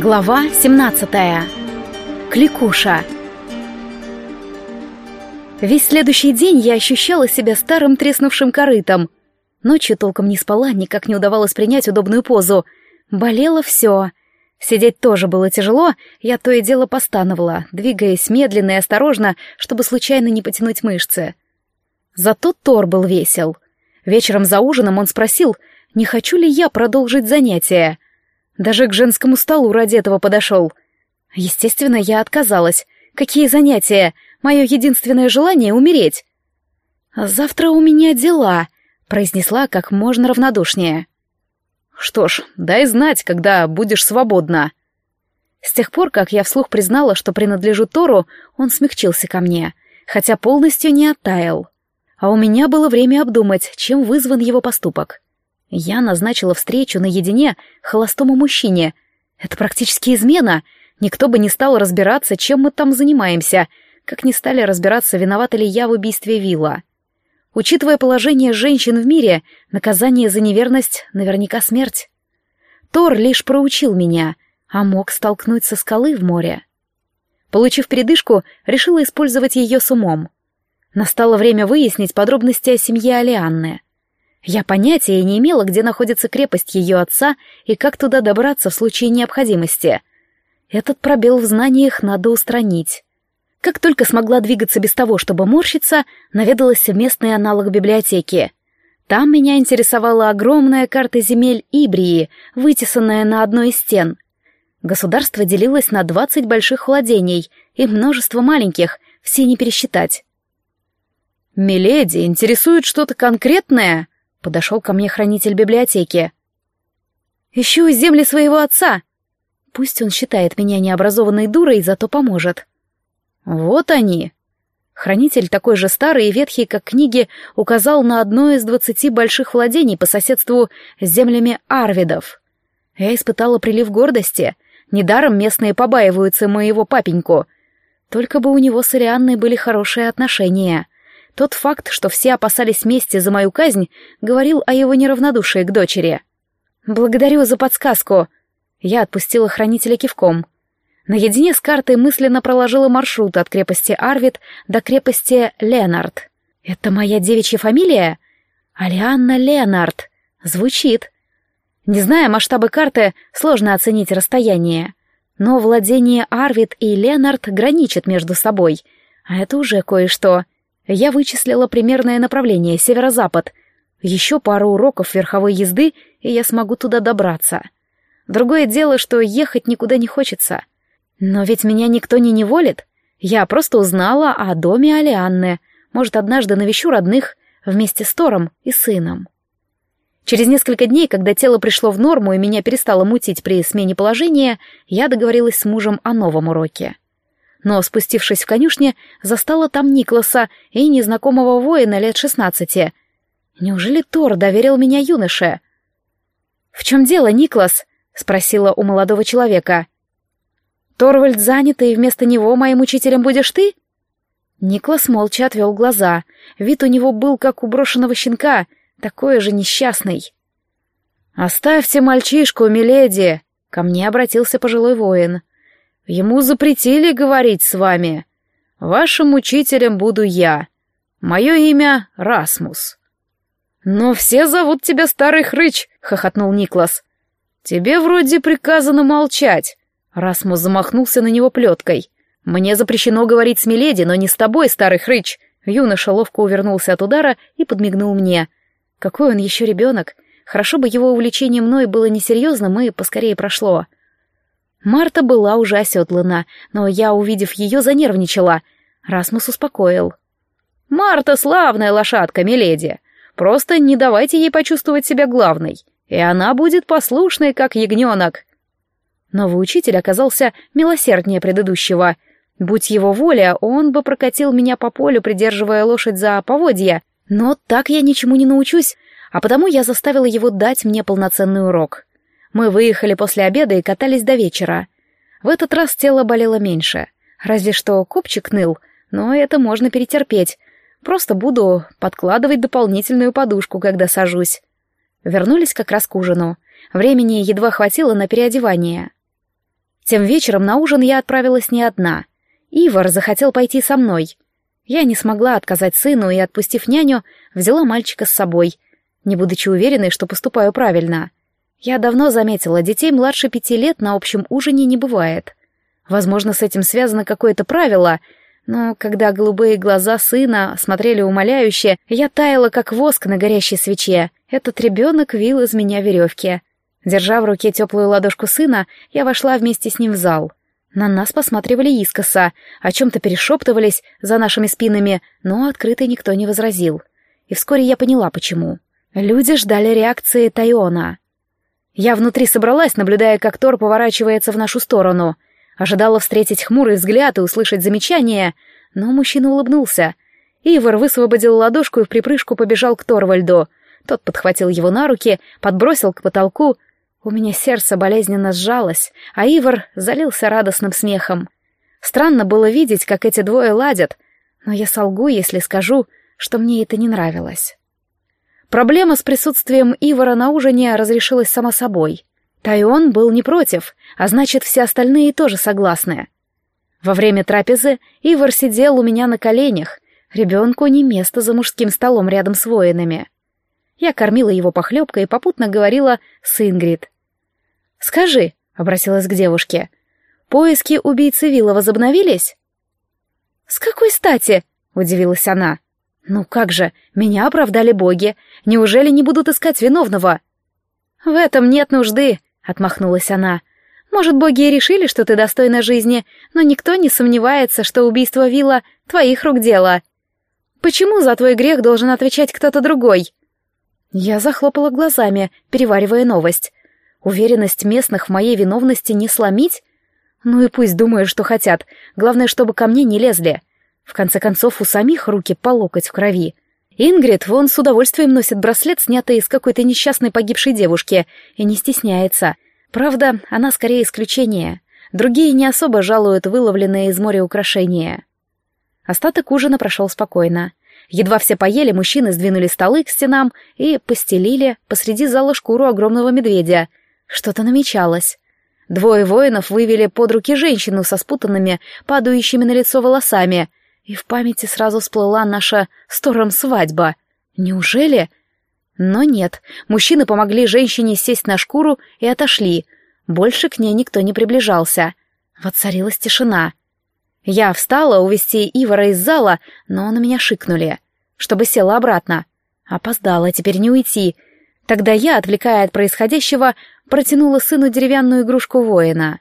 Глава 17. Кликуша. Весь следующий день я ощущала себя старым треснувшим корытом. Ночью толком не спала, никак не удавалось принять удобную позу. Болело все. Сидеть тоже было тяжело, я то и дело постановала, двигаясь медленно и осторожно, чтобы случайно не потянуть мышцы. Зато Тор был весел. Вечером за ужином он спросил, не хочу ли я продолжить занятия. Даже к женскому столу ради этого подошел. Естественно, я отказалась. Какие занятия? Мое единственное желание — умереть. «Завтра у меня дела», — произнесла как можно равнодушнее. «Что ж, дай знать, когда будешь свободна». С тех пор, как я вслух признала, что принадлежу Тору, он смягчился ко мне, хотя полностью не оттаял. А у меня было время обдумать, чем вызван его поступок. Я назначила встречу наедине холостому мужчине. Это практически измена. Никто бы не стал разбираться, чем мы там занимаемся, как не стали разбираться, виновата ли я в убийстве Вилла. Учитывая положение женщин в мире, наказание за неверность наверняка смерть. Тор лишь проучил меня, а мог столкнуть со скалы в море. Получив передышку, решила использовать ее с умом. Настало время выяснить подробности о семье Алианны. Я понятия не имела, где находится крепость ее отца и как туда добраться в случае необходимости. Этот пробел в знаниях надо устранить. Как только смогла двигаться без того, чтобы морщиться, наведалась местный аналог библиотеки. Там меня интересовала огромная карта земель Ибрии, вытесанная на одной из стен. Государство делилось на двадцать больших владений и множество маленьких, все не пересчитать. «Миледи, интересует что-то конкретное?» Подошел ко мне хранитель библиотеки. «Ищу земли своего отца. Пусть он считает меня необразованной дурой, зато поможет». «Вот они». Хранитель, такой же старый и ветхий, как книги, указал на одно из двадцати больших владений по соседству с землями Арвидов. Я испытала прилив гордости. Недаром местные побаиваются моего папеньку. Только бы у него с Ирианной были хорошие отношения. Тот факт, что все опасались мести за мою казнь, говорил о его неравнодушии к дочери. «Благодарю за подсказку!» Я отпустила хранителя кивком. Наедине с картой мысленно проложила маршрут от крепости Арвид до крепости Ленард. «Это моя девичья фамилия?» «Алианна Ленард». Звучит. Не зная масштабы карты, сложно оценить расстояние. Но владение Арвид и Ленард граничат между собой. А это уже кое-что. Я вычислила примерное направление, северо-запад. Еще пару уроков верховой езды, и я смогу туда добраться. Другое дело, что ехать никуда не хочется. Но ведь меня никто не неволит. Я просто узнала о доме Алианны. Может, однажды навещу родных вместе с Тором и сыном. Через несколько дней, когда тело пришло в норму и меня перестало мутить при смене положения, я договорилась с мужем о новом уроке но, спустившись в конюшне, застала там Никласа и незнакомого воина лет шестнадцати. Неужели Тор доверил меня юноше? «В чем дело, Никлас?» — спросила у молодого человека. «Торвальд занят, и вместо него моим учителем будешь ты?» Никлас молча отвел глаза. Вид у него был, как у брошенного щенка, такой же несчастный. «Оставьте мальчишку, миледи!» — ко мне обратился пожилой воин. Ему запретили говорить с вами. Вашим учителем буду я. Мое имя Расмус». «Но все зовут тебя Старый Хрыч», — хохотнул Никлас. «Тебе вроде приказано молчать». Расмус замахнулся на него плеткой. «Мне запрещено говорить с Миледи, но не с тобой, Старый Хрыч». Юноша ловко увернулся от удара и подмигнул мне. «Какой он еще ребенок! Хорошо бы его увлечение мной было несерьезным и поскорее прошло». Марта была уже оседлана, но я, увидев ее, занервничала. Расмус успокоил. «Марта славная лошадка, миледи. Просто не давайте ей почувствовать себя главной, и она будет послушной, как ягненок». Новый учитель оказался милосерднее предыдущего. Будь его воля, он бы прокатил меня по полю, придерживая лошадь за поводья, но так я ничему не научусь, а потому я заставила его дать мне полноценный урок. Мы выехали после обеда и катались до вечера. В этот раз тело болело меньше. Разве что копчик ныл, но это можно перетерпеть. Просто буду подкладывать дополнительную подушку, когда сажусь. Вернулись как раз к ужину. Времени едва хватило на переодевание. Тем вечером на ужин я отправилась не одна. Ивар захотел пойти со мной. Я не смогла отказать сыну и, отпустив няню, взяла мальчика с собой, не будучи уверенной, что поступаю правильно. Я давно заметила, детей младше пяти лет на общем ужине не бывает. Возможно, с этим связано какое-то правило, но когда голубые глаза сына смотрели умоляюще, я таяла, как воск на горящей свече. Этот ребенок вил из меня веревки. Держа в руке теплую ладошку сына, я вошла вместе с ним в зал. На нас посматривали искоса, о чем-то перешептывались за нашими спинами, но открыто никто не возразил. И вскоре я поняла, почему. Люди ждали реакции Тайона. Я внутри собралась, наблюдая, как Тор поворачивается в нашу сторону. Ожидала встретить хмурый взгляд и услышать замечание, но мужчина улыбнулся. Ивар высвободил ладошку и в припрыжку побежал к Торвальду. Тот подхватил его на руки, подбросил к потолку — у меня сердце болезненно сжалось, а Ивар залился радостным смехом. Странно было видеть, как эти двое ладят, но я солгу, если скажу, что мне это не нравилось. Проблема с присутствием Ивара на ужине разрешилась сама собой. Тайон был не против, а значит, все остальные тоже согласны. Во время трапезы Ивар сидел у меня на коленях, ребенку не место за мужским столом рядом с воинами. Я кормила его похлебкой и попутно говорила с Ингрид. «Скажи», — обратилась к девушке, — «поиски убийцы Вилла возобновились?» «С какой стати?» — удивилась она. «Ну как же, меня оправдали боги. Неужели не будут искать виновного?» «В этом нет нужды», — отмахнулась она. «Может, боги и решили, что ты достойна жизни, но никто не сомневается, что убийство Вилла — твоих рук дело. Почему за твой грех должен отвечать кто-то другой?» Я захлопала глазами, переваривая новость. Уверенность местных в моей виновности не сломить? Ну и пусть думают, что хотят. Главное, чтобы ко мне не лезли. В конце концов, у самих руки по локоть в крови. Ингрид вон с удовольствием носит браслет, снятый из какой-то несчастной погибшей девушки, и не стесняется. Правда, она скорее исключение. Другие не особо жалуют выловленные из моря украшения. Остаток ужина прошел спокойно. Едва все поели, мужчины сдвинули столы к стенам и постелили посреди зала шкуру огромного медведя. Что-то намечалось. Двое воинов вывели под руки женщину со спутанными, падающими на лицо волосами, и в памяти сразу всплыла наша стором свадьба. Неужели? Но нет, мужчины помогли женщине сесть на шкуру и отошли. Больше к ней никто не приближался. Воцарилась тишина. Я встала увести Ивара из зала, но на меня шикнули, чтобы села обратно. Опоздала, теперь не уйти. Тогда я, отвлекая от происходящего, протянула сыну деревянную игрушку воина.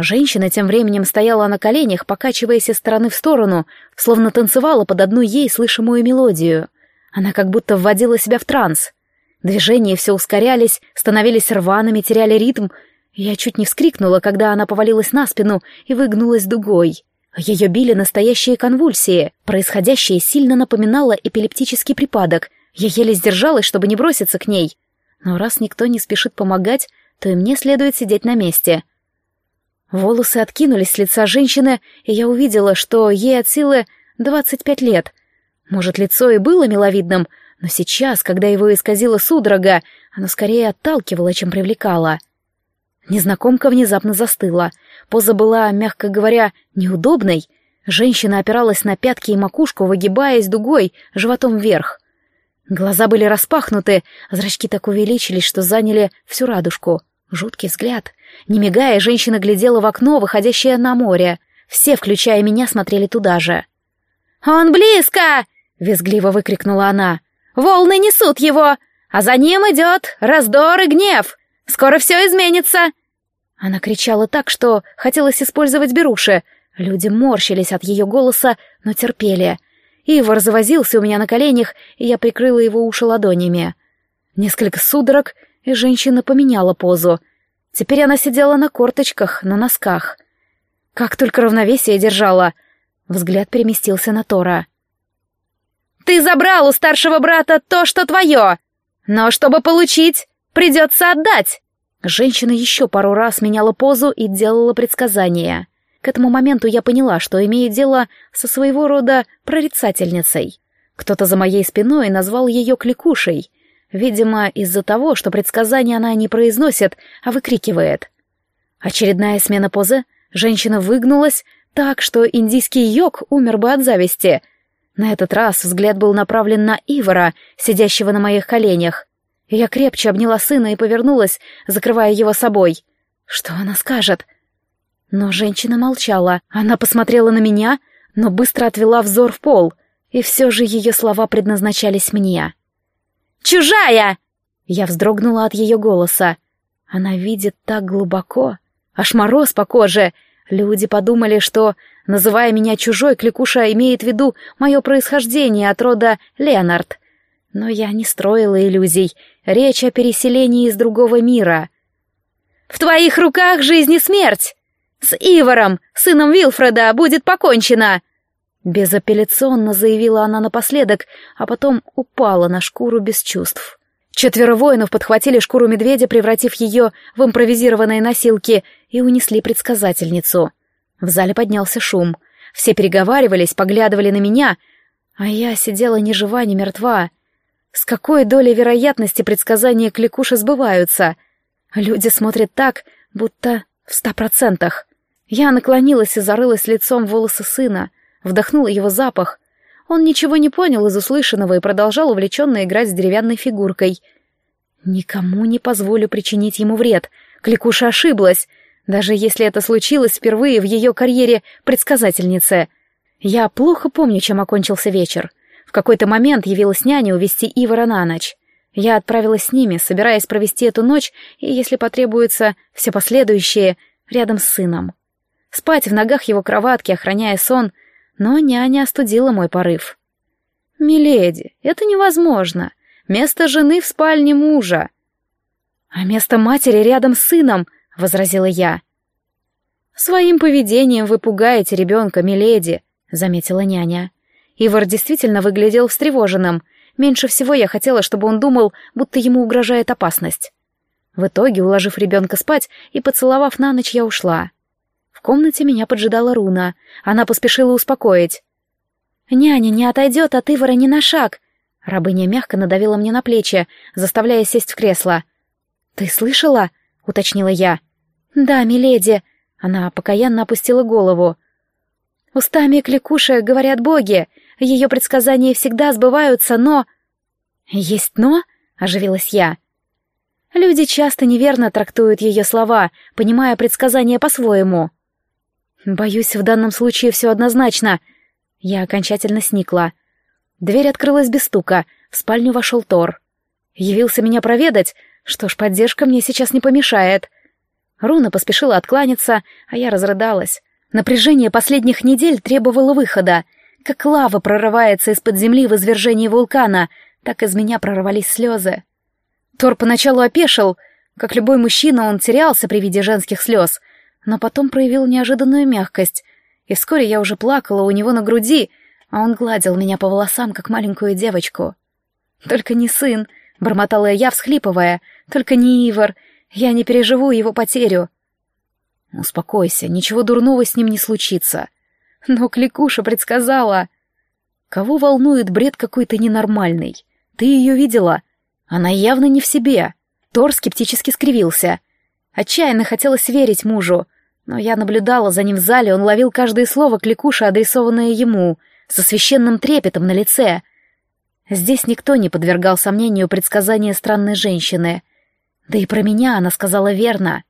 Женщина тем временем стояла на коленях, покачиваясь из стороны в сторону, словно танцевала под одну ей слышимую мелодию. Она как будто вводила себя в транс. Движения все ускорялись, становились рваными, теряли ритм. Я чуть не вскрикнула, когда она повалилась на спину и выгнулась дугой. Ее били настоящие конвульсии. Происходящее сильно напоминало эпилептический припадок. Я еле сдержалась, чтобы не броситься к ней. Но раз никто не спешит помогать, то и мне следует сидеть на месте. Волосы откинулись с лица женщины, и я увидела, что ей от силы 25 лет. Может, лицо и было миловидным, но сейчас, когда его исказило судорога, оно скорее отталкивало, чем привлекало. Незнакомка внезапно застыла. Поза была, мягко говоря, неудобной. Женщина опиралась на пятки и макушку, выгибаясь дугой, животом вверх. Глаза были распахнуты, зрачки так увеличились, что заняли всю радужку. Жуткий взгляд. Не мигая, женщина глядела в окно, выходящее на море. Все, включая меня, смотрели туда же. «Он близко!» — визгливо выкрикнула она. «Волны несут его, а за ним идет раздор и гнев. Скоро все изменится!» Она кричала так, что хотелось использовать беруши. Люди морщились от ее голоса, но терпели. Ивар завозился у меня на коленях, и я прикрыла его уши ладонями. Несколько судорог, и женщина поменяла позу. Теперь она сидела на корточках, на носках. Как только равновесие держала. Взгляд переместился на Тора. «Ты забрал у старшего брата то, что твое! Но чтобы получить, придется отдать!» Женщина еще пару раз меняла позу и делала предсказания. К этому моменту я поняла, что имею дело со своего рода прорицательницей. Кто-то за моей спиной назвал ее кликушей. Видимо, из-за того, что предсказания она не произносит, а выкрикивает. Очередная смена позы. Женщина выгнулась так, что индийский йог умер бы от зависти. На этот раз взгляд был направлен на Ивара, сидящего на моих коленях. Я крепче обняла сына и повернулась, закрывая его собой. Что она скажет? Но женщина молчала. Она посмотрела на меня, но быстро отвела взор в пол, и все же ее слова предназначались мне. «Чужая!» Я вздрогнула от ее голоса. Она видит так глубоко. Аж мороз по коже. Люди подумали, что, называя меня чужой, Кликуша имеет в виду мое происхождение от рода Леонард. Но я не строила иллюзий. Речь о переселении из другого мира. «В твоих руках жизнь и смерть! С Ивором, сыном Вилфреда, будет покончено!» Безапелляционно заявила она напоследок, а потом упала на шкуру без чувств. Четверо воинов подхватили шкуру медведя, превратив ее в импровизированные носилки, и унесли предсказательницу. В зале поднялся шум. Все переговаривались, поглядывали на меня, а я сидела ни жива, ни мертва. С какой долей вероятности предсказания кликуши сбываются? Люди смотрят так, будто в ста процентах. Я наклонилась и зарылась лицом в волосы сына, вдохнула его запах. Он ничего не понял из услышанного и продолжал увлеченно играть с деревянной фигуркой. Никому не позволю причинить ему вред. Кликуша ошиблась, даже если это случилось впервые в ее карьере предсказательницы. Я плохо помню, чем окончился вечер. В какой-то момент явилась няня увести Ивара на ночь. Я отправилась с ними, собираясь провести эту ночь и, если потребуется, все последующие, рядом с сыном. Спать в ногах его кроватки, охраняя сон, но няня остудила мой порыв. «Миледи, это невозможно. Место жены в спальне мужа». «А место матери рядом с сыном», — возразила я. «Своим поведением вы пугаете ребенка, миледи», — заметила няня. Ивар действительно выглядел встревоженным. Меньше всего я хотела, чтобы он думал, будто ему угрожает опасность. В итоге, уложив ребенка спать и поцеловав на ночь, я ушла. В комнате меня поджидала Руна. Она поспешила успокоить. «Няня не отойдет от Ивара ни на шаг!» Рабыня мягко надавила мне на плечи, заставляя сесть в кресло. «Ты слышала?» — уточнила я. «Да, миледи». Она покаянно опустила голову. «Устами кликуши говорят боги. Ее предсказания всегда сбываются, но...» «Есть но?» — оживилась я. Люди часто неверно трактуют ее слова, понимая предсказания по-своему. Боюсь, в данном случае все однозначно. Я окончательно сникла. Дверь открылась без стука, в спальню вошел Тор. Явился меня проведать, что ж, поддержка мне сейчас не помешает. Руна поспешила откланяться, а я разрыдалась. Напряжение последних недель требовало выхода — как лава прорывается из-под земли в извержении вулкана, так из меня прорвались слезы. Тор поначалу опешил. Как любой мужчина, он терялся при виде женских слез, но потом проявил неожиданную мягкость, и вскоре я уже плакала у него на груди, а он гладил меня по волосам, как маленькую девочку. «Только не сын», — бормотала я, всхлипывая, — «только не Ивар, я не переживу его потерю». «Успокойся, ничего дурного с ним не случится», но Кликуша предсказала. Кого волнует бред какой-то ненормальный? Ты ее видела? Она явно не в себе. Тор скептически скривился. Отчаянно хотелось верить мужу, но я наблюдала за ним в зале, он ловил каждое слово Кликуша, адресованное ему, со священным трепетом на лице. Здесь никто не подвергал сомнению предсказания странной женщины. Да и про меня она сказала верно.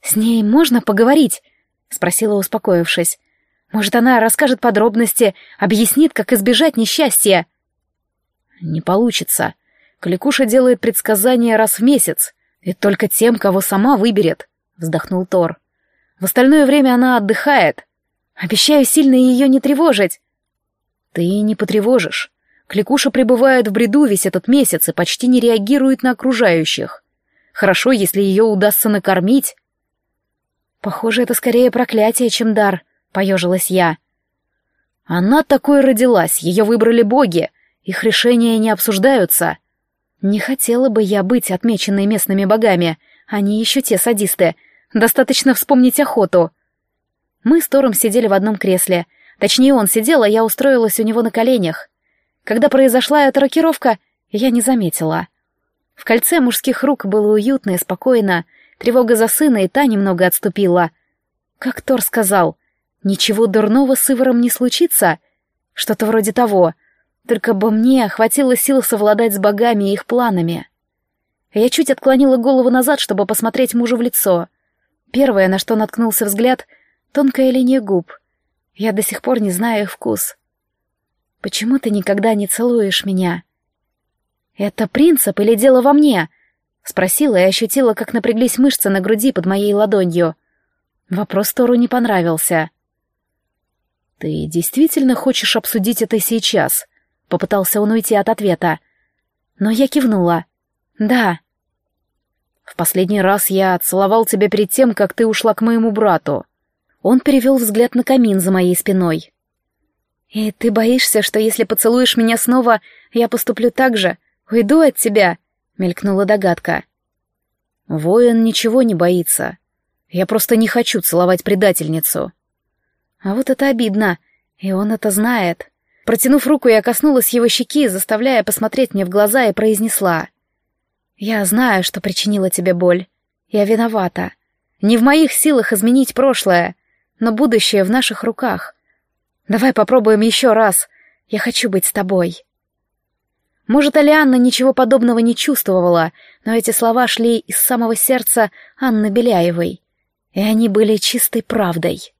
«С ней можно поговорить?» — спросила, успокоившись. Может, она расскажет подробности, объяснит, как избежать несчастья. Не получится. Кликуша делает предсказания раз в месяц, и только тем, кого сама выберет, вздохнул Тор. В остальное время она отдыхает. Обещаю сильно ее не тревожить. Ты не потревожишь. Кликуша пребывает в бреду весь этот месяц и почти не реагирует на окружающих. Хорошо, если ее удастся накормить. Похоже, это скорее проклятие, чем дар, поежилась я. Она такой родилась, ее выбрали боги, их решения не обсуждаются. Не хотела бы я быть отмеченной местными богами, они еще те садисты. Достаточно вспомнить охоту. Мы с Тором сидели в одном кресле. Точнее, он сидел, а я устроилась у него на коленях. Когда произошла эта рокировка, я не заметила. В кольце мужских рук было уютно и спокойно, Тревога за сына и та немного отступила. Как Тор сказал, ничего дурного с Ивором не случится? Что-то вроде того. Только бы мне хватило сил совладать с богами и их планами. Я чуть отклонила голову назад, чтобы посмотреть мужу в лицо. Первое, на что наткнулся взгляд — тонкая линия губ. Я до сих пор не знаю их вкус. «Почему ты никогда не целуешь меня?» «Это принцип или дело во мне?» — спросила и ощутила, как напряглись мышцы на груди под моей ладонью. Вопрос Тору не понравился. «Ты действительно хочешь обсудить это сейчас?» — попытался он уйти от ответа. Но я кивнула. «Да». «В последний раз я целовал тебя перед тем, как ты ушла к моему брату». Он перевел взгляд на камин за моей спиной. «И ты боишься, что если поцелуешь меня снова, я поступлю так же? Уйду от тебя?» — мелькнула догадка. «Воин ничего не боится. Я просто не хочу целовать предательницу». А вот это обидно, и он это знает. Протянув руку, я коснулась его щеки, заставляя посмотреть мне в глаза, и произнесла. «Я знаю, что причинила тебе боль. Я виновата. Не в моих силах изменить прошлое, но будущее в наших руках. Давай попробуем еще раз. Я хочу быть с тобой». Может, Алианна ничего подобного не чувствовала, но эти слова шли из самого сердца Анны Беляевой, и они были чистой правдой.